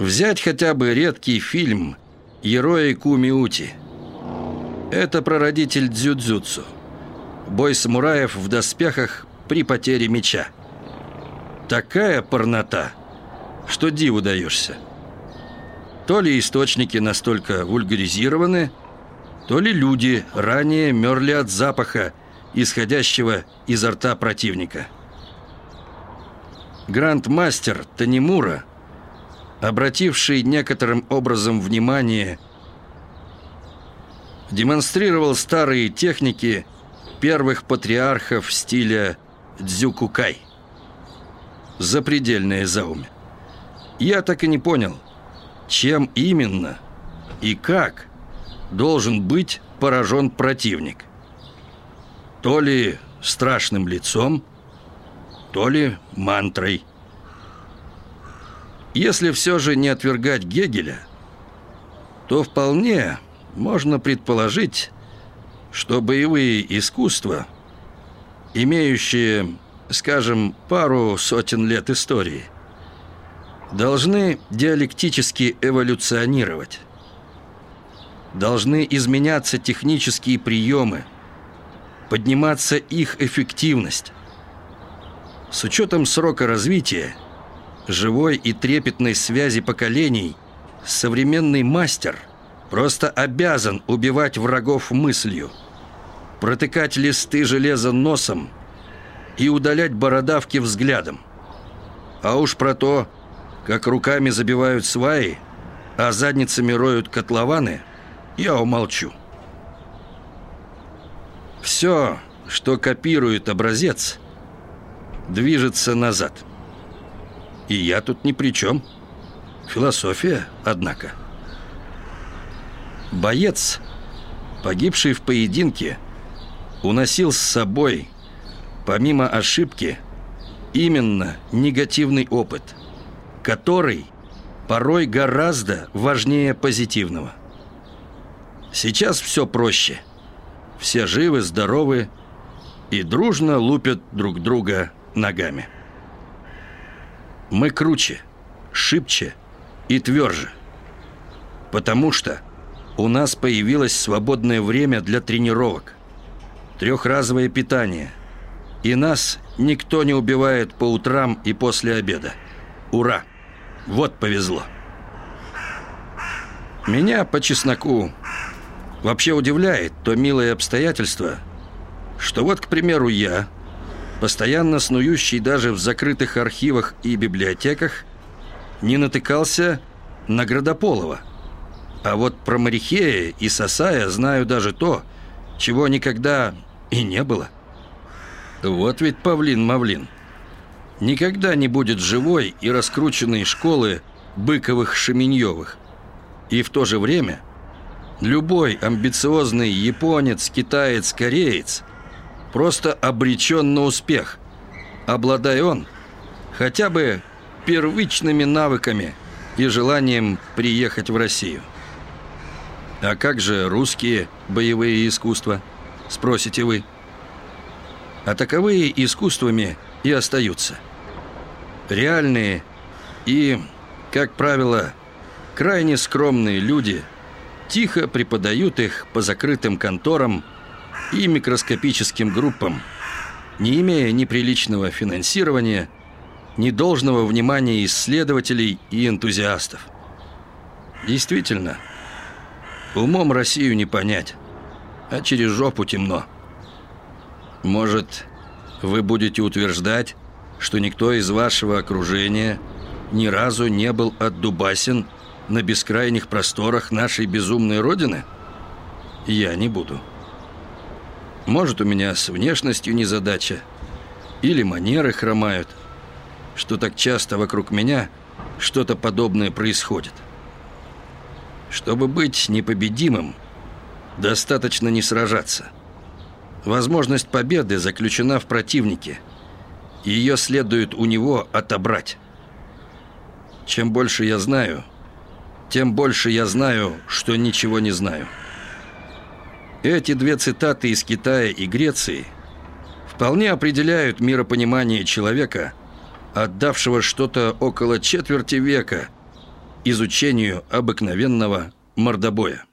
Взять хотя бы редкий фильм «Ерои Кумиути». Это прародитель дзюдзюцу. Бой самураев в доспехах при потере меча. Такая порнота, что диву даешься. То ли источники настолько вульгаризированы, то ли люди ранее мерли от запаха, исходящего изо рта противника. Грандмастер Танимура, обративший некоторым образом внимание, демонстрировал старые техники первых патриархов стиля дзюкукай. Запредельное заумие. Я так и не понял – чем именно и как должен быть поражен противник. То ли страшным лицом, то ли мантрой. Если все же не отвергать Гегеля, то вполне можно предположить, что боевые искусства, имеющие, скажем, пару сотен лет истории – должны диалектически эволюционировать. Должны изменяться технические приемы, подниматься их эффективность. С учетом срока развития, живой и трепетной связи поколений, современный мастер просто обязан убивать врагов мыслью, протыкать листы железа носом и удалять бородавки взглядом. А уж про то, как руками забивают сваи, а задницами роют котлованы, я умолчу. Все, что копирует образец, движется назад. И я тут ни при чем. Философия, однако. Боец, погибший в поединке, уносил с собой, помимо ошибки, именно негативный опыт – который порой гораздо важнее позитивного. Сейчас все проще. Все живы, здоровы и дружно лупят друг друга ногами. Мы круче, шибче и тверже. Потому что у нас появилось свободное время для тренировок, трехразовое питание, и нас никто не убивает по утрам и после обеда. Ура! Вот повезло. Меня по чесноку вообще удивляет то милое обстоятельство, что вот, к примеру, я, постоянно снующий даже в закрытых архивах и библиотеках, не натыкался на Градополова. А вот про Марихея и Сосая знаю даже то, чего никогда и не было. Вот ведь павлин-мавлин никогда не будет живой и раскрученной школы Быковых-Шеменьевых. И в то же время любой амбициозный японец, китаец, кореец просто обречен на успех, обладая он хотя бы первичными навыками и желанием приехать в Россию. А как же русские боевые искусства, спросите вы? А таковые искусствами и остаются – реальные и, как правило, крайне скромные люди тихо преподают их по закрытым конторам и микроскопическим группам, не имея ни приличного финансирования, ни должного внимания исследователей и энтузиастов. Действительно, умом Россию не понять, а через жопу темно. Может, вы будете утверждать, что никто из вашего окружения ни разу не был отдубасен на бескрайних просторах нашей безумной родины? Я не буду. Может, у меня с внешностью незадача, или манеры хромают, что так часто вокруг меня что-то подобное происходит. Чтобы быть непобедимым, достаточно не сражаться. Возможность победы заключена в противнике – ее следует у него отобрать. Чем больше я знаю, тем больше я знаю, что ничего не знаю. Эти две цитаты из Китая и Греции вполне определяют миропонимание человека, отдавшего что-то около четверти века изучению обыкновенного мордобоя.